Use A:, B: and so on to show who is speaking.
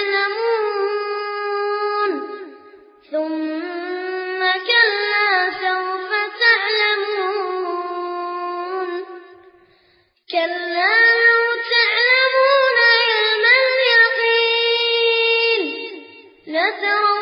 A: تعلمون ثم كلا سوف تعلمون. كلا لو تعلمون علم اليقين لترون